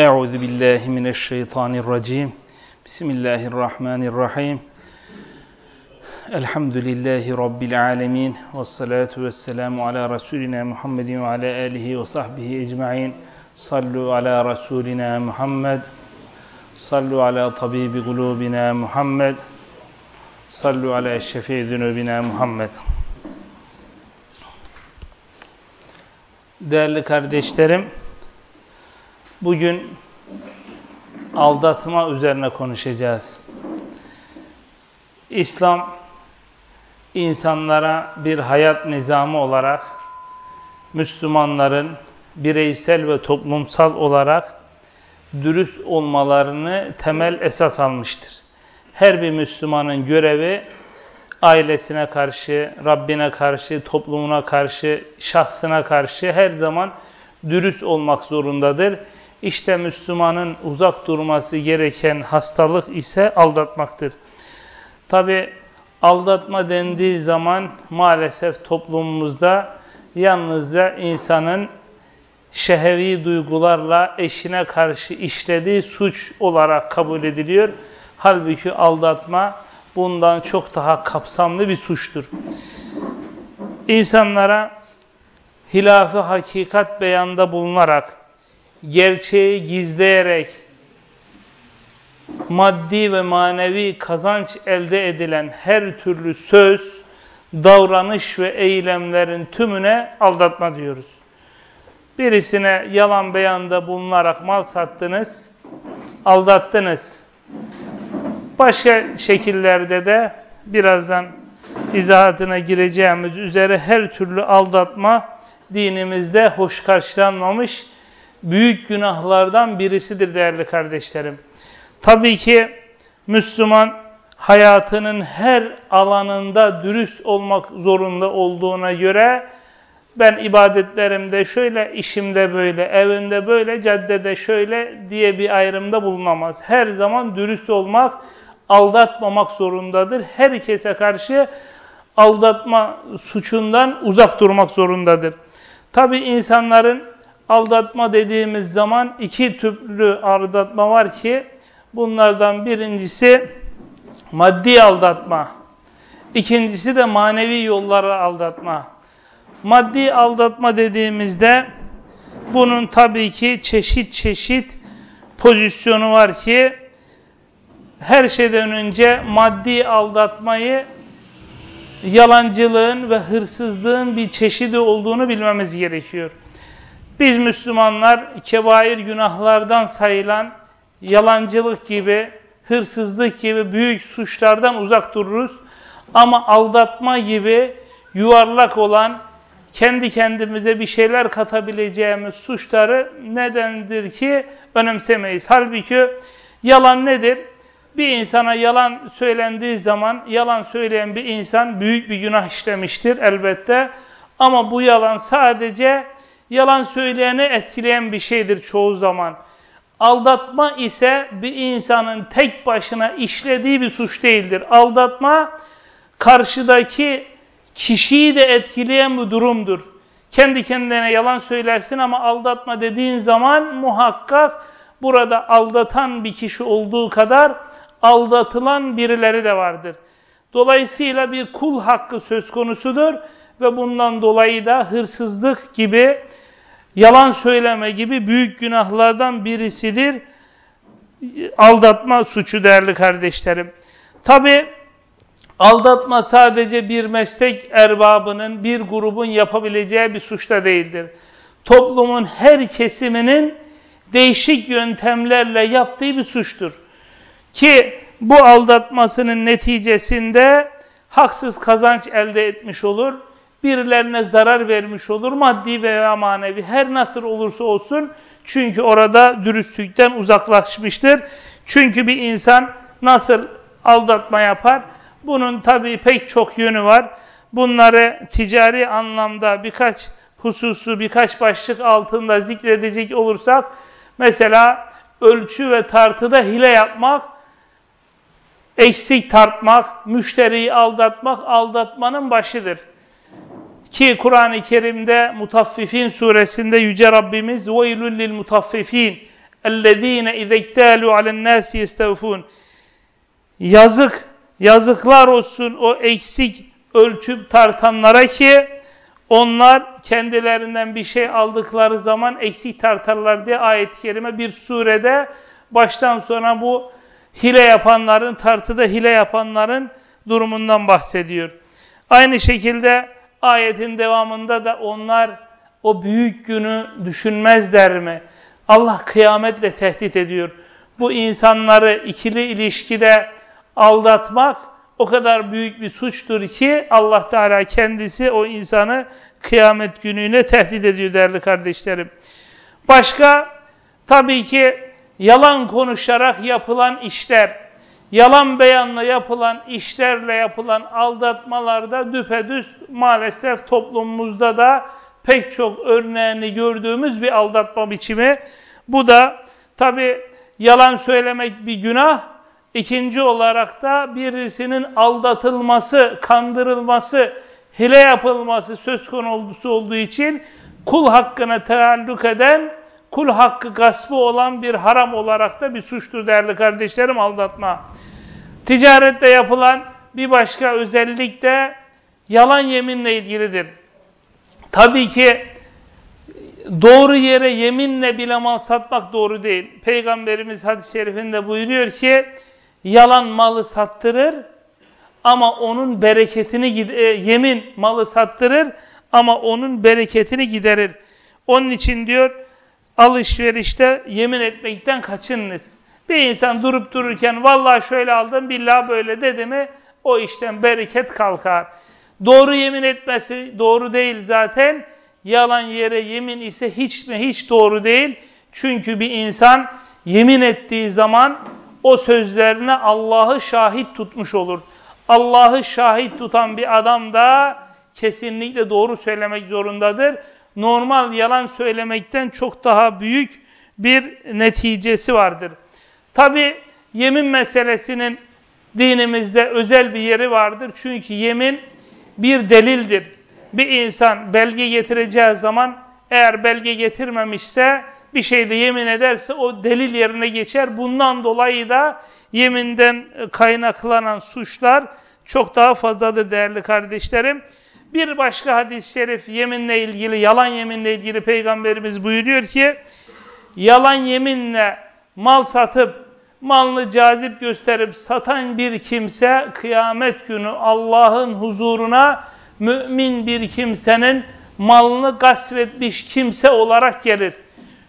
Euzu billahi mineşşeytanirracim. Bismillahirrahmanirrahim. Elhamdülillahi rabbil alamin ve salatu vesselamu ala rasulina Muhammedin ve ala alihi ve sahbihi ecmaîn. Sallu ala rasulina Muhammed. Sallu ala tabibi kulubina Muhammed. Sallu ala şefii zunubina Muhammed. Değerli kardeşlerim, bugün aldatma üzerine konuşacağız. İslam, insanlara bir hayat nizamı olarak, Müslümanların bireysel ve toplumsal olarak dürüst olmalarını temel esas almıştır. Her bir Müslümanın görevi, ailesine karşı, Rabbine karşı, toplumuna karşı, şahsına karşı her zaman dürüst olmak zorundadır. İşte Müslümanın uzak durması gereken hastalık ise aldatmaktır. Tabi aldatma dendiği zaman maalesef toplumumuzda yalnızca insanın şehevi duygularla eşine karşı işlediği suç olarak kabul ediliyor. Halbuki aldatma bundan çok daha kapsamlı bir suçtur. İnsanlara hilafı hakikat beyanda bulunarak, gerçeği gizleyerek, maddi ve manevi kazanç elde edilen her türlü söz, davranış ve eylemlerin tümüne aldatma diyoruz. Birisine yalan beyanda bulunarak mal sattınız, aldattınız. Başka şekillerde de birazdan izahatına gireceğimiz üzere her türlü aldatma dinimizde hoş karşılanmamış büyük günahlardan birisidir değerli kardeşlerim. Tabii ki Müslüman hayatının her alanında dürüst olmak zorunda olduğuna göre ben ibadetlerimde şöyle, işimde böyle, evimde böyle, caddede şöyle diye bir ayrımda bulunamaz. Her zaman dürüst olmak, aldatmamak zorundadır. Herkese karşı aldatma suçundan uzak durmak zorundadır. Tabi insanların aldatma dediğimiz zaman iki türlü aldatma var ki bunlardan birincisi maddi aldatma. İkincisi de manevi yollara aldatma. Maddi aldatma dediğimizde bunun tabii ki çeşit çeşit pozisyonu var ki her şeyden önce maddi aldatmayı yalancılığın ve hırsızlığın bir çeşidi olduğunu bilmemiz gerekiyor. Biz Müslümanlar kebair günahlardan sayılan yalancılık gibi, hırsızlık gibi büyük suçlardan uzak dururuz. Ama aldatma gibi yuvarlak olan, kendi kendimize bir şeyler katabileceğimiz suçları nedendir ki önemsemeyiz. Halbuki yalan nedir? Bir insana yalan söylendiği zaman, yalan söyleyen bir insan büyük bir günah işlemiştir elbette. Ama bu yalan sadece yalan söyleyeni etkileyen bir şeydir çoğu zaman. Aldatma ise bir insanın tek başına işlediği bir suç değildir. Aldatma karşıdaki kişiyi de etkileyen bir durumdur. Kendi kendine yalan söylersin ama aldatma dediğin zaman muhakkak burada aldatan bir kişi olduğu kadar aldatılan birileri de vardır. Dolayısıyla bir kul hakkı söz konusudur ve bundan dolayı da hırsızlık gibi, yalan söyleme gibi büyük günahlardan birisidir. Aldatma suçu değerli kardeşlerim. Tabi aldatma sadece bir meslek erbabının, bir grubun yapabileceği bir suç da değildir. Toplumun her kesiminin değişik yöntemlerle yaptığı bir suçtur. Ki bu aldatmasının neticesinde haksız kazanç elde etmiş olur, birilerine zarar vermiş olur, maddi veya manevi her nasıl olursa olsun çünkü orada dürüstlükten uzaklaşmıştır. Çünkü bir insan nasıl aldatma yapar? Bunun tabii pek çok yönü var. Bunları ticari anlamda birkaç hususu, birkaç başlık altında zikredecek olursak, mesela ölçü ve tartıda hile yapmak, eksik tartmak, müşteriyi aldatmak, aldatmanın başıdır. Ki Kur'an-ı Kerim'de Mutaffifin suresinde Yüce Rabbimiz وَيْلُ لِلْمُتَفِّف۪ينَ اَلَّذ۪ينَ اِذَا اِكْتَالُوا عَلَى النَّاسِ يَسْتَوْفُونَ Yazık, yazıklar olsun o eksik ölçüp tartanlara ki onlar kendilerinden bir şey aldıkları zaman eksik tartarlar diye ayet-i kerime bir surede baştan sona bu hile yapanların, tartıda hile yapanların durumundan bahsediyor. Aynı şekilde ayetin devamında da onlar o büyük günü düşünmezler mi? Allah kıyametle tehdit ediyor. Bu insanları ikili ilişkide aldatmak o kadar büyük bir suçtur ki Allah Teala kendisi o insanı kıyamet gününe tehdit ediyor değerli kardeşlerim. Başka tabii ki yalan konuşarak yapılan işler, yalan beyanla yapılan işlerle yapılan aldatmalarda düpedüz maalesef toplumumuzda da pek çok örneğini gördüğümüz bir aldatma biçimi. Bu da tabi yalan söylemek bir günah. İkinci olarak da birisinin aldatılması, kandırılması, hile yapılması söz konusu olduğu için kul hakkına tealluk eden, kul hakkı gaspı olan bir haram olarak da bir suçtur değerli kardeşlerim aldatma. Ticarette yapılan bir başka özellik de yalan yeminle ilgilidir. Tabii ki doğru yere yeminle bile mal satmak doğru değil. Peygamberimiz hadis-i şerifinde buyuruyor ki yalan malı sattırır ama onun bereketini e, yemin malı sattırır ama onun bereketini giderir. Onun için diyor alışverişte yemin etmekten kaçınınız. Bir insan durup dururken vallahi şöyle aldım billahi böyle dedi mi o işten bereket kalkar. Doğru yemin etmesi doğru değil zaten. Yalan yere yemin ise hiç mi hiç doğru değil. Çünkü bir insan yemin ettiği zaman o sözlerine Allah'ı şahit tutmuş olur. Allah'ı şahit tutan bir adam da kesinlikle doğru söylemek zorundadır. Normal yalan söylemekten çok daha büyük bir neticesi vardır. Tabi yemin meselesinin dinimizde özel bir yeri vardır. Çünkü yemin bir delildir. Bir insan belge getireceği zaman eğer belge getirmemişse bir şeyde yemin ederse o delil yerine geçer. Bundan dolayı da yeminden kaynaklanan suçlar çok daha fazladır değerli kardeşlerim. Bir başka hadis-i şerif yeminle ilgili, yalan yeminle ilgili Peygamberimiz buyuruyor ki, yalan yeminle mal satıp, malını cazip gösterip satan bir kimse kıyamet günü Allah'ın huzuruna mümin bir kimsenin malını gasp etmiş kimse olarak gelir.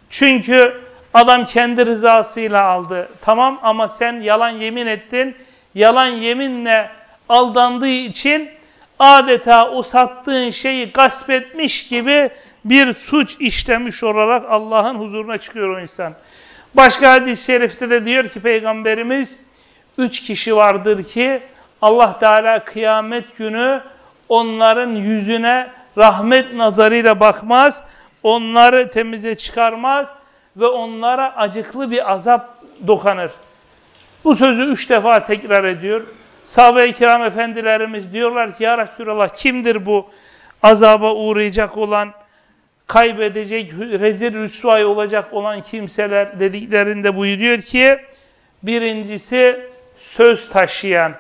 Çünkü adam kendi rızasıyla aldı. Tamam ama sen yalan yemin ettin. Yalan yeminle aldandığı için adeta o sattığın şeyi gasp etmiş gibi bir suç işlemiş olarak Allah'ın huzuruna çıkıyor o insan. Başka hadis-i şerifte de diyor ki Peygamberimiz, üç kişi vardır ki Allah Teala kıyamet günü onların yüzüne rahmet nazarıyla bakmaz, onları temize çıkarmaz ve onlara acıklı bir azap dokanır. Bu sözü üç defa tekrar ediyor. Sahabe-i kiram efendilerimiz diyorlar ki ya Resulallah kimdir bu azaba uğrayacak olan, kaybedecek, rezil rüsvay olacak olan kimseler dediklerinde buyuruyor ki birincisi söz taşıyan.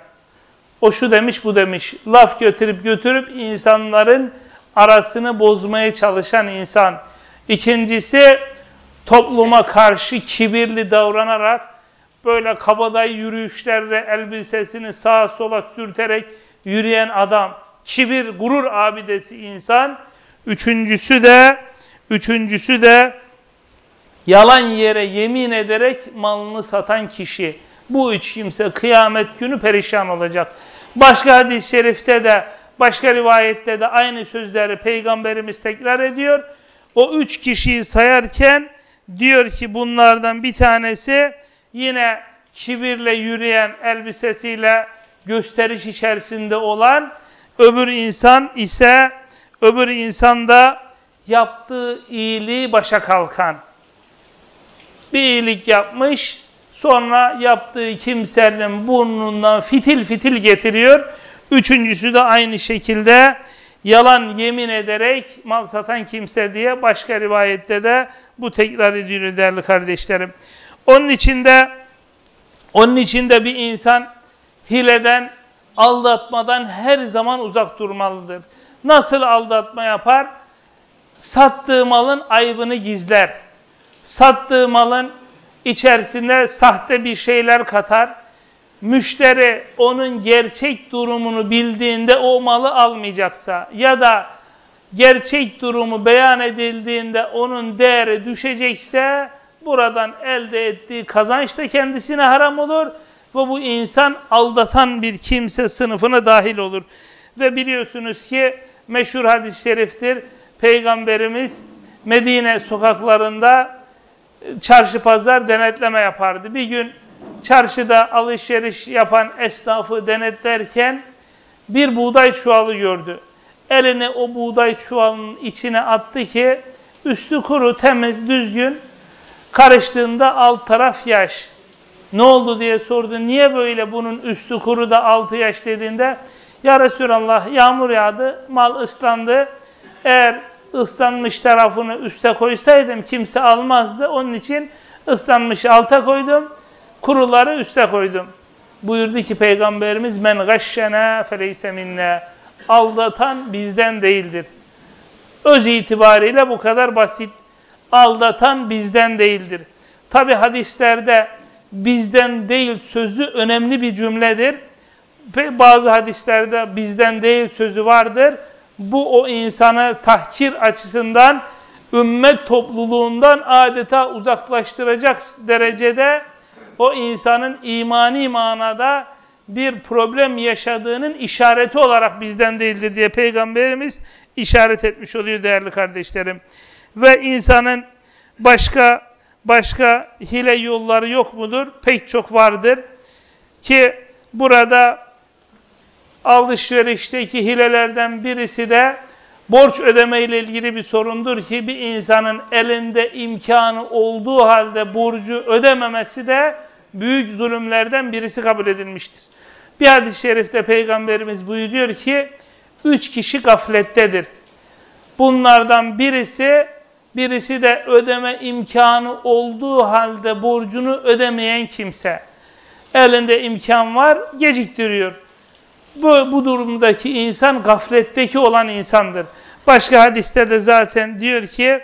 O şu demiş bu demiş. Laf götürüp götürüp insanların arasını bozmaya çalışan insan. İkincisi topluma karşı kibirli davranarak böyle kabadayı yürüyüşlerle elbisesini sağa sola sürterek yürüyen adam. Kibir, gurur abidesi insan. Üçüncüsü de üçüncüsü de yalan yere yemin ederek malını satan kişi. Bu üç kimse kıyamet günü perişan olacak. Başka hadis-i şerifte de başka rivayette de aynı sözleri Peygamberimiz tekrar ediyor. O üç kişiyi sayarken diyor ki bunlardan bir tanesi yine kibirle yürüyen elbisesiyle gösteriş içerisinde olan öbür insan ise öbür insanda yaptığı iyiliği başa kalkan. Bir iyilik yapmış, sonra yaptığı kimsenin burnundan fitil fitil getiriyor. Üçüncüsü de aynı şekilde yalan yemin ederek mal satan kimse diye başka rivayette de bu tekrar ediliyor değerli kardeşlerim. Onun içinde onun içinde bir insan hileden, aldatmadan her zaman uzak durmalıdır. Nasıl aldatma yapar? Sattığı malın aybını gizler. Sattığı malın içerisinde sahte bir şeyler katar. Müşteri onun gerçek durumunu bildiğinde o malı almayacaksa ya da gerçek durumu beyan edildiğinde onun değeri düşecekse buradan elde ettiği kazanç da kendisine haram olur ve bu insan aldatan bir kimse sınıfına dahil olur. Ve biliyorsunuz ki meşhur hadis-i şeriftir. Peygamberimiz Medine sokaklarında çarşı pazar denetleme yapardı. Bir gün çarşıda alışveriş yapan esnafı denetlerken bir buğday çuvalı gördü. Elini o buğday çuvalının içine attı ki üstü kuru, temiz, düzgün karıştığında alt taraf yaş. Ne oldu diye sordu. Niye böyle bunun üstü kuru da altı yaş dediğinde ya Resulallah yağmur yağdı, mal ıslandı. Eğer ıslanmış tarafını üste koysaydım kimse almazdı. Onun için ıslanmış alta koydum, kuruları üste koydum. Buyurdu ki Peygamberimiz men gashşena feleyse minne. Aldatan bizden değildir. Öz itibariyle bu kadar basit. Aldatan bizden değildir. Tabi hadislerde bizden değil sözü önemli bir cümledir. Ve bazı hadislerde bizden değil sözü vardır. Bu o insanı tahkir açısından ümmet topluluğundan adeta uzaklaştıracak derecede o insanın imani manada bir problem yaşadığının işareti olarak bizden değildir diye Peygamberimiz işaret etmiş oluyor değerli kardeşlerim. Ve insanın başka başka hile yolları yok mudur? Pek çok vardır. Ki burada alışverişteki hilelerden birisi de borç ödeme ile ilgili bir sorundur ki bir insanın elinde imkanı olduğu halde borcu ödememesi de büyük zulümlerden birisi kabul edilmiştir. Bir hadis-i şerifte Peygamberimiz buyuruyor ki, üç kişi gaflettedir. Bunlardan birisi, birisi de ödeme imkanı olduğu halde borcunu ödemeyen kimse. Elinde imkan var, geciktiriyor. Bu, bu durumdaki insan gafletteki olan insandır. Başka hadiste de zaten diyor ki,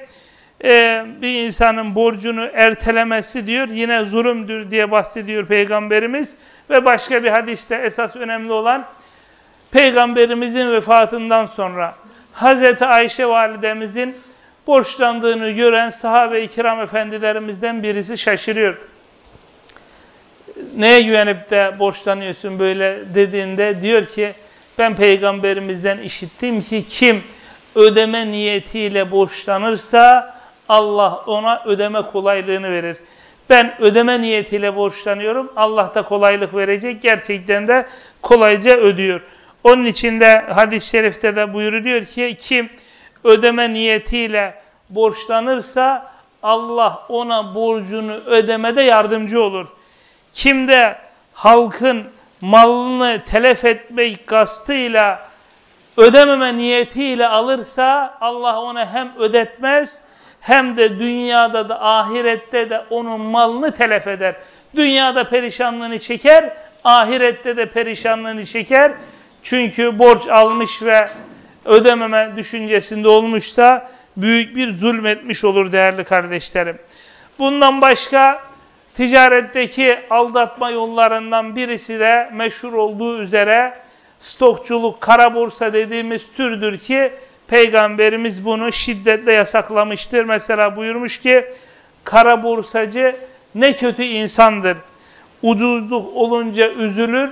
e, bir insanın borcunu ertelemesi diyor yine zulümdür diye bahsediyor Peygamberimiz. Ve başka bir hadiste esas önemli olan Peygamberimizin vefatından sonra Hazreti Ayşe validemizin borçlandığını gören sahabe-i kiram efendilerimizden birisi şaşırıyor. Neye güvenip de borçlanıyorsun böyle dediğinde diyor ki ben peygamberimizden işittim ki kim ödeme niyetiyle borçlanırsa Allah ona ödeme kolaylığını verir. Ben ödeme niyetiyle borçlanıyorum. Allah da kolaylık verecek. Gerçekten de kolayca ödüyor. Onun için de hadis-i şerifte de buyuruluyor ki kim ödeme niyetiyle borçlanırsa Allah ona borcunu ödemede yardımcı olur. Kim de halkın malını telef etmek kastıyla ödememe niyetiyle alırsa Allah ona hem ödetmez hem de dünyada da ahirette de onun malını telef eder. Dünyada perişanlığını çeker, ahirette de perişanlığını çeker. Çünkü borç almış ve ödememe düşüncesinde olmuşsa büyük bir zulmetmiş olur değerli kardeşlerim. Bundan başka ticaretteki aldatma yollarından birisi de meşhur olduğu üzere stokçuluk, kara borsa dediğimiz türdür ki Peygamberimiz bunu şiddetle yasaklamıştır. Mesela buyurmuş ki kara borsacı ne kötü insandır. Ucuzluk olunca üzülür,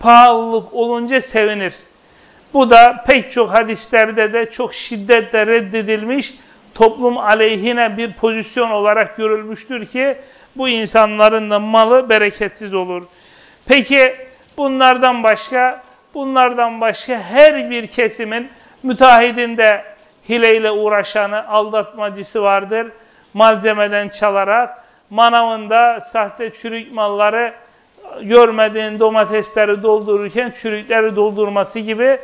pahalılık olunca sevinir. Bu da pek çok hadislerde de çok şiddetle reddedilmiş, toplum aleyhine bir pozisyon olarak görülmüştür ki bu insanların da malı bereketsiz olur. Peki bunlardan başka, bunlardan başka her bir kesimin müteahhidinde hileyle uğraşanı, aldatmacısı vardır. Malzemeden çalarak, manavında sahte çürük malları görmediğin domatesleri doldururken çürükleri doldurması gibi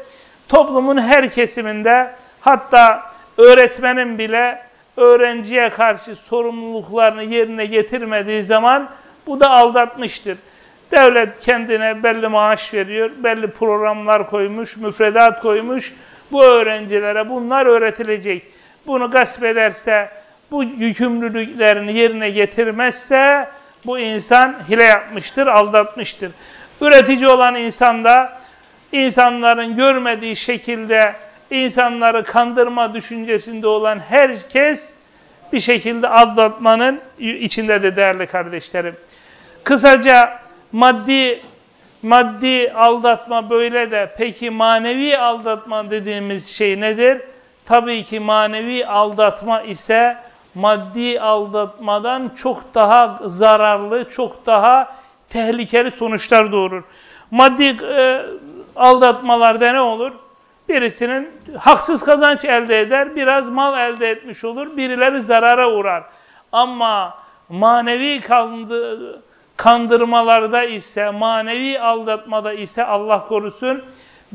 toplumun her kesiminde hatta öğretmenin bile öğrenciye karşı sorumluluklarını yerine getirmediği zaman bu da aldatmıştır. Devlet kendine belli maaş veriyor, belli programlar koymuş, müfredat koymuş. Bu öğrencilere bunlar öğretilecek. Bunu gasp ederse, bu yükümlülüklerini yerine getirmezse bu insan hile yapmıştır, aldatmıştır. Üretici olan insan da insanların görmediği şekilde insanları kandırma düşüncesinde olan herkes bir şekilde aldatmanın içinde de değerli kardeşlerim. Kısaca maddi maddi aldatma böyle de peki manevi aldatma dediğimiz şey nedir? Tabii ki manevi aldatma ise maddi aldatmadan çok daha zararlı, çok daha tehlikeli sonuçlar doğurur. Maddi e, aldatmalarda ne olur? Birisinin haksız kazanç elde eder, biraz mal elde etmiş olur, birileri zarara uğrar. Ama manevi kandı, kandırmalarda ise, manevi aldatmada ise Allah korusun,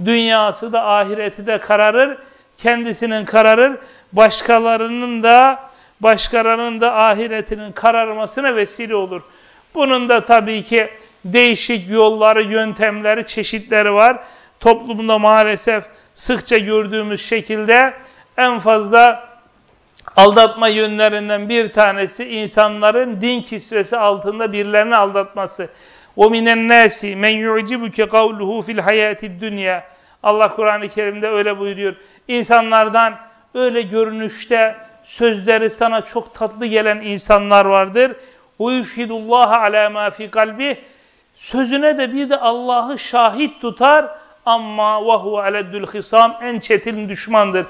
dünyası da ahireti de kararır, kendisinin kararır, başkalarının da başkalarının da ahiretinin kararmasına vesile olur. Bunun da tabii ki değişik yolları, yöntemleri, çeşitleri var. Toplumda maalesef sıkça gördüğümüz şekilde en fazla aldatma yönlerinden bir tanesi insanların din kisvesi altında birilerini aldatması. وَمِنَ النَّاسِ مَنْ يُعْجِبُكَ قَوْلُهُ fil hayati dünya. Allah Kur'an-ı Kerim'de öyle buyuruyor. İnsanlardan öyle görünüşte sözleri sana çok tatlı gelen insanlar vardır. وَيُشْهِدُ اللّٰهَ عَلَى مَا فِي قَلْبِهِ Sözüne de bir de Allah'ı şahit tutar ama vahu aleddül hisam en çetin düşmandır.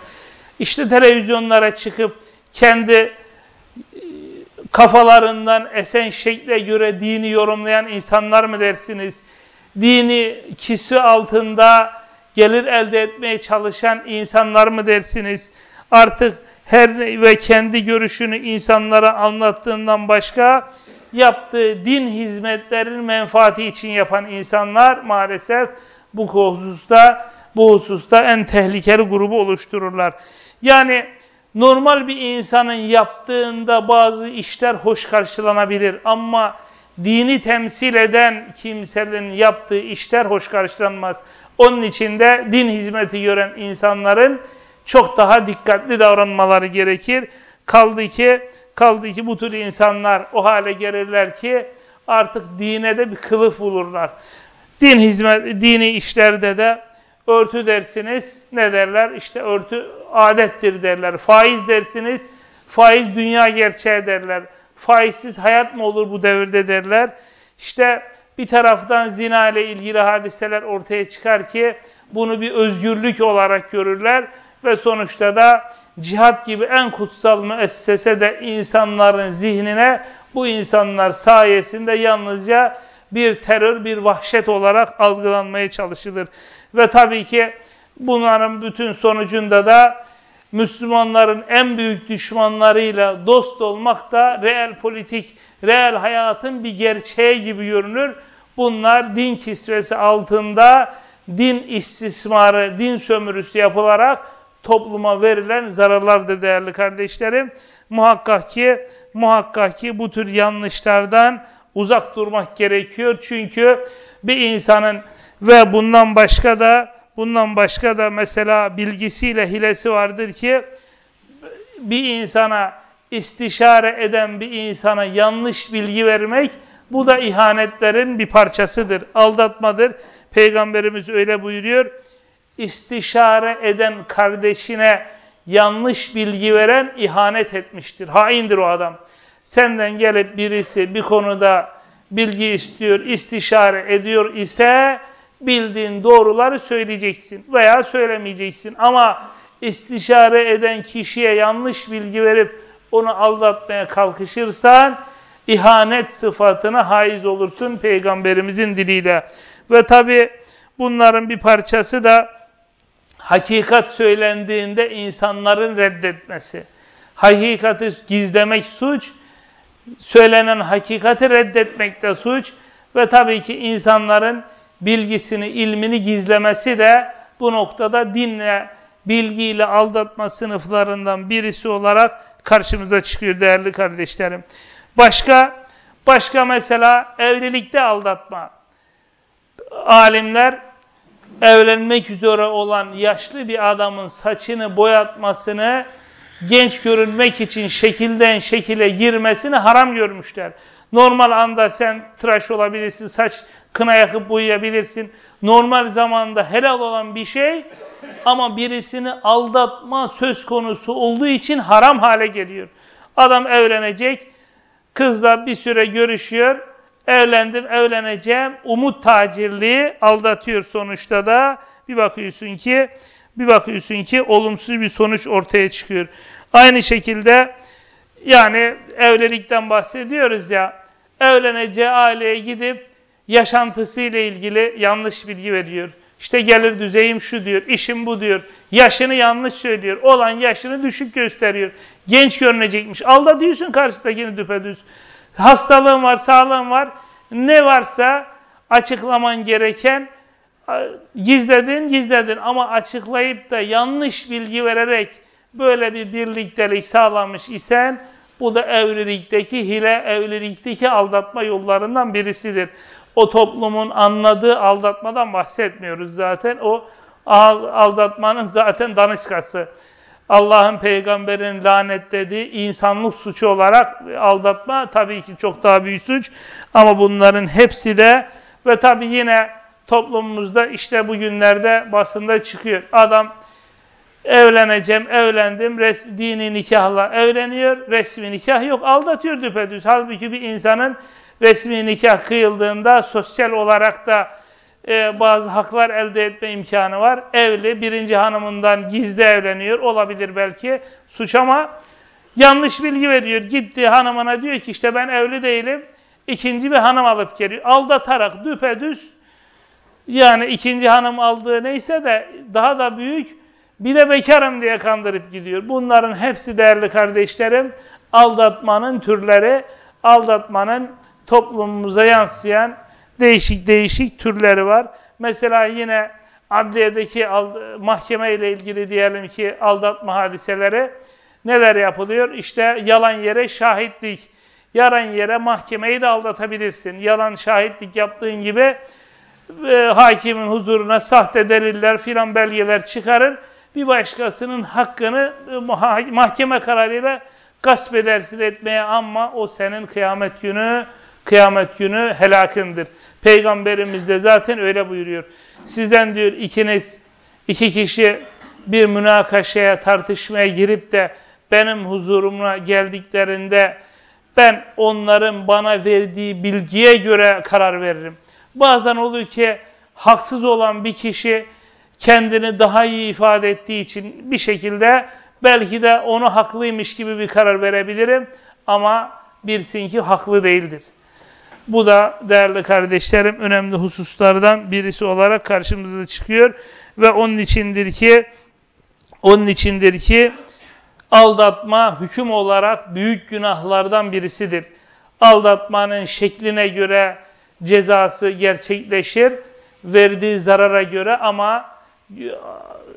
İşte televizyonlara çıkıp kendi e, kafalarından esen şekle göre dini yorumlayan insanlar mı dersiniz? Dini kisve altında gelir elde etmeye çalışan insanlar mı dersiniz? Artık her ve kendi görüşünü insanlara anlattığından başka yaptığı din hizmetlerinin menfaati için yapan insanlar maalesef bu hususta bu hususta en tehlikeli grubu oluştururlar. Yani normal bir insanın yaptığında bazı işler hoş karşılanabilir ama dini temsil eden kimsenin yaptığı işler hoş karşılanmaz. Onun için de din hizmeti gören insanların çok daha dikkatli davranmaları gerekir. Kaldı ki kaldı ki bu tür insanlar o hale gelirler ki artık dine de bir kılıf bulurlar. Din hizmet dini işlerde de örtü dersiniz ne derler? İşte örtü adettir derler. Faiz dersiniz faiz dünya gerçeği derler. Faizsiz hayat mı olur bu devirde derler. İşte bir taraftan zina ile ilgili hadiseler ortaya çıkar ki bunu bir özgürlük olarak görürler ve sonuçta da cihat gibi en kutsal müessese de insanların zihnine bu insanlar sayesinde yalnızca bir terör, bir vahşet olarak algılanmaya çalışılır. Ve tabii ki bunların bütün sonucunda da Müslümanların en büyük düşmanlarıyla dost olmak da reel politik, reel hayatın bir gerçeği gibi görünür. Bunlar din kisvesi altında din istismarı, din sömürüsü yapılarak topluma verilen zararlardır değerli kardeşlerim. Muhakkak ki, muhakkak ki bu tür yanlışlardan uzak durmak gerekiyor. Çünkü bir insanın ve bundan başka da bundan başka da mesela bilgisiyle hilesi vardır ki bir insana istişare eden bir insana yanlış bilgi vermek bu da ihanetlerin bir parçasıdır, aldatmadır. Peygamberimiz öyle buyuruyor istişare eden kardeşine yanlış bilgi veren ihanet etmiştir. Haindir o adam. Senden gelip birisi bir konuda bilgi istiyor, istişare ediyor ise bildiğin doğruları söyleyeceksin veya söylemeyeceksin. Ama istişare eden kişiye yanlış bilgi verip onu aldatmaya kalkışırsan ihanet sıfatına haiz olursun peygamberimizin diliyle. Ve tabi bunların bir parçası da hakikat söylendiğinde insanların reddetmesi. Hakikati gizlemek suç, söylenen hakikati reddetmek de suç ve tabii ki insanların bilgisini, ilmini gizlemesi de bu noktada dinle, bilgiyle aldatma sınıflarından birisi olarak karşımıza çıkıyor değerli kardeşlerim. Başka, başka mesela evlilikte aldatma. Alimler evlenmek üzere olan yaşlı bir adamın saçını boyatmasını genç görünmek için şekilden şekile girmesini haram görmüşler. Normal anda sen tıraş olabilirsin, saç kına yakıp boyayabilirsin. Normal zamanda helal olan bir şey ama birisini aldatma söz konusu olduğu için haram hale geliyor. Adam evlenecek, kızla bir süre görüşüyor, evlendim, evleneceğim, umut tacirliği aldatıyor sonuçta da. Bir bakıyorsun ki, bir bakıyorsun ki olumsuz bir sonuç ortaya çıkıyor. Aynı şekilde yani evlilikten bahsediyoruz ya, evleneceği aileye gidip yaşantısıyla ilgili yanlış bilgi veriyor. İşte gelir düzeyim şu diyor, işim bu diyor. Yaşını yanlış söylüyor. Olan yaşını düşük gösteriyor. Genç görünecekmiş. Aldatıyorsun karşıdakini düpedüz. Hastalığın var, sağlığın var. Ne varsa açıklaman gereken gizledin, gizledin. Ama açıklayıp da yanlış bilgi vererek böyle bir birliktelik sağlamış isen bu da evlilikteki hile, evlilikteki aldatma yollarından birisidir. O toplumun anladığı aldatmadan bahsetmiyoruz zaten. O aldatmanın zaten daniskası. Allah'ın peygamberin lanetlediği insanlık suçu olarak aldatma tabii ki çok daha büyük suç. Ama bunların hepsi de ve tabii yine toplumumuzda işte bugünlerde basında çıkıyor. Adam evleneceğim, evlendim, res, dini nikahla evleniyor, resmi nikah yok, aldatıyor düpedüz. Halbuki bir insanın resmi nikah kıyıldığında sosyal olarak da e, bazı haklar elde etme imkanı var. Evli, birinci hanımından gizli evleniyor, olabilir belki suç ama yanlış bilgi veriyor. Gitti hanımına diyor ki işte ben evli değilim, ikinci bir hanım alıp geliyor. Aldatarak düpedüz, yani ikinci hanım aldığı neyse de daha da büyük, bir de bekarım diye kandırıp gidiyor. Bunların hepsi değerli kardeşlerim, aldatmanın türleri, aldatmanın toplumumuza yansıyan değişik değişik türleri var. Mesela yine adliyedeki mahkeme ile ilgili diyelim ki aldatma hadiseleri neler yapılıyor? İşte yalan yere şahitlik. Yalan yere mahkemeyi de aldatabilirsin. Yalan şahitlik yaptığın gibi e, hakimin huzuruna sahte deliller filan belgeler çıkarır. Bir başkasının hakkını e, mahkeme kararıyla gasp edersin etmeye ama o senin kıyamet günü kıyamet günü helakındır. Peygamberimiz de zaten öyle buyuruyor. Sizden diyor ikiniz, iki kişi bir münakaşaya, tartışmaya girip de benim huzuruma geldiklerinde ben onların bana verdiği bilgiye göre karar veririm. Bazen olur ki haksız olan bir kişi kendini daha iyi ifade ettiği için bir şekilde belki de onu haklıymış gibi bir karar verebilirim ama bilsin ki haklı değildir. Bu da değerli kardeşlerim önemli hususlardan birisi olarak karşımıza çıkıyor ve onun içindir ki onun içindir ki aldatma hüküm olarak büyük günahlardan birisidir. Aldatmanın şekline göre cezası gerçekleşir, verdiği zarara göre ama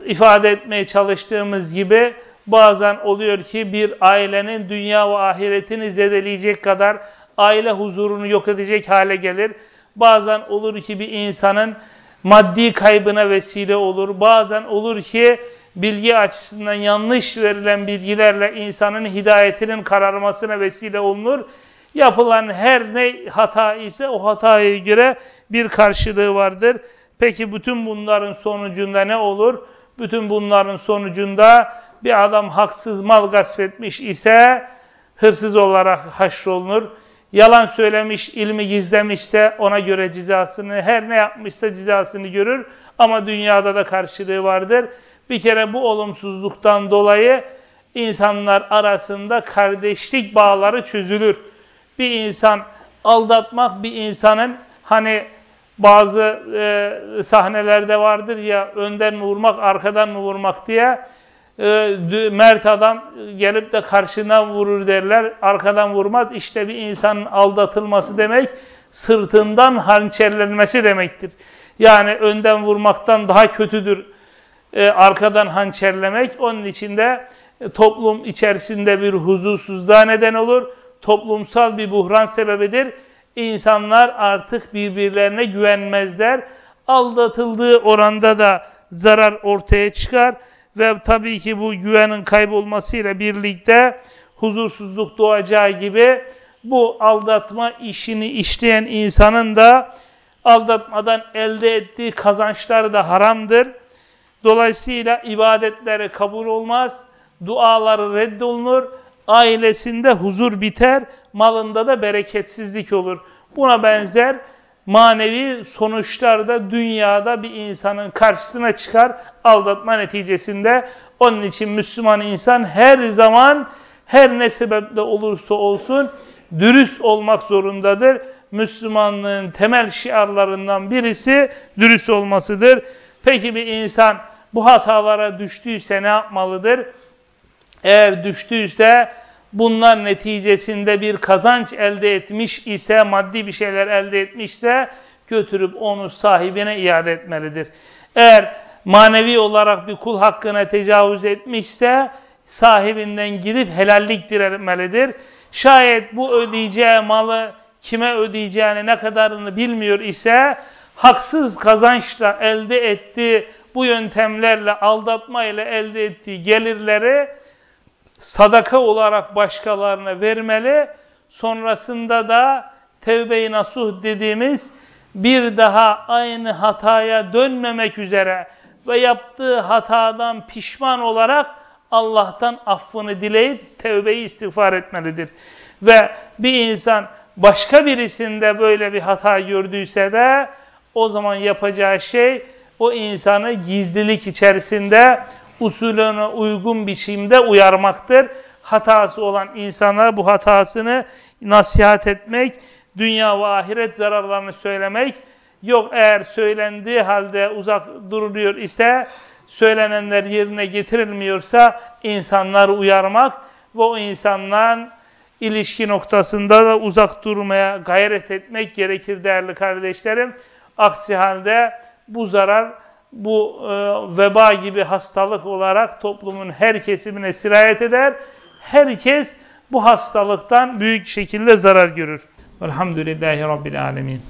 ifade etmeye çalıştığımız gibi bazen oluyor ki bir ailenin dünya ve ahiretini zedeleyecek kadar aile huzurunu yok edecek hale gelir. Bazen olur ki bir insanın maddi kaybına vesile olur. Bazen olur ki bilgi açısından yanlış verilen bilgilerle insanın hidayetinin kararmasına vesile olunur. Yapılan her ne hata ise o hataya göre bir karşılığı vardır. Peki bütün bunların sonucunda ne olur? Bütün bunların sonucunda bir adam haksız mal gasp etmiş ise hırsız olarak haşrolunur yalan söylemiş, ilmi gizlemişse ona göre cezasını, her ne yapmışsa cezasını görür. Ama dünyada da karşılığı vardır. Bir kere bu olumsuzluktan dolayı insanlar arasında kardeşlik bağları çözülür. Bir insan aldatmak bir insanın hani bazı e, sahnelerde vardır ya önden mi vurmak, arkadan mı vurmak diye mert adam gelip de karşına vurur derler. Arkadan vurmaz. İşte bir insanın aldatılması demek sırtından hançerlenmesi demektir. Yani önden vurmaktan daha kötüdür. e, arkadan hançerlemek onun içinde e, toplum içerisinde bir huzursuzluğa neden olur. Toplumsal bir buhran sebebidir. İnsanlar artık birbirlerine güvenmezler. Aldatıldığı oranda da zarar ortaya çıkar ve tabii ki bu güvenin kaybolmasıyla birlikte huzursuzluk doğacağı gibi bu aldatma işini işleyen insanın da aldatmadan elde ettiği kazançlar da haramdır. Dolayısıyla ibadetleri kabul olmaz, duaları reddolunur, ailesinde huzur biter, malında da bereketsizlik olur. Buna benzer manevi sonuçlar da dünyada bir insanın karşısına çıkar aldatma neticesinde. Onun için Müslüman insan her zaman her ne sebeple olursa olsun dürüst olmak zorundadır. Müslümanlığın temel şiarlarından birisi dürüst olmasıdır. Peki bir insan bu hatalara düştüyse ne yapmalıdır? Eğer düştüyse bunlar neticesinde bir kazanç elde etmiş ise, maddi bir şeyler elde etmişse götürüp onu sahibine iade etmelidir. Eğer manevi olarak bir kul hakkına tecavüz etmişse sahibinden gidip helallik dilemelidir. Şayet bu ödeyeceği malı kime ödeyeceğini ne kadarını bilmiyor ise haksız kazançla elde ettiği bu yöntemlerle aldatma ile elde ettiği gelirleri sadaka olarak başkalarına vermeli. Sonrasında da tevbe-i nasuh dediğimiz bir daha aynı hataya dönmemek üzere ve yaptığı hatadan pişman olarak Allah'tan affını dileyip tevbeyi istiğfar etmelidir. Ve bir insan başka birisinde böyle bir hata gördüyse de o zaman yapacağı şey o insanı gizlilik içerisinde usulüne uygun biçimde uyarmaktır. Hatası olan insana bu hatasını nasihat etmek, dünya ve ahiret zararlarını söylemek, yok eğer söylendiği halde uzak duruluyor ise, söylenenler yerine getirilmiyorsa insanları uyarmak ve o insandan ilişki noktasında da uzak durmaya gayret etmek gerekir değerli kardeşlerim. Aksi halde bu zarar bu e, veba gibi hastalık olarak toplumun her kesimine sirayet eder. Herkes bu hastalıktan büyük şekilde zarar görür. Velhamdülillahi Rabbil Alemin.